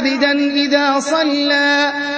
عَابِدًا إِذَا صَلَّىٰ.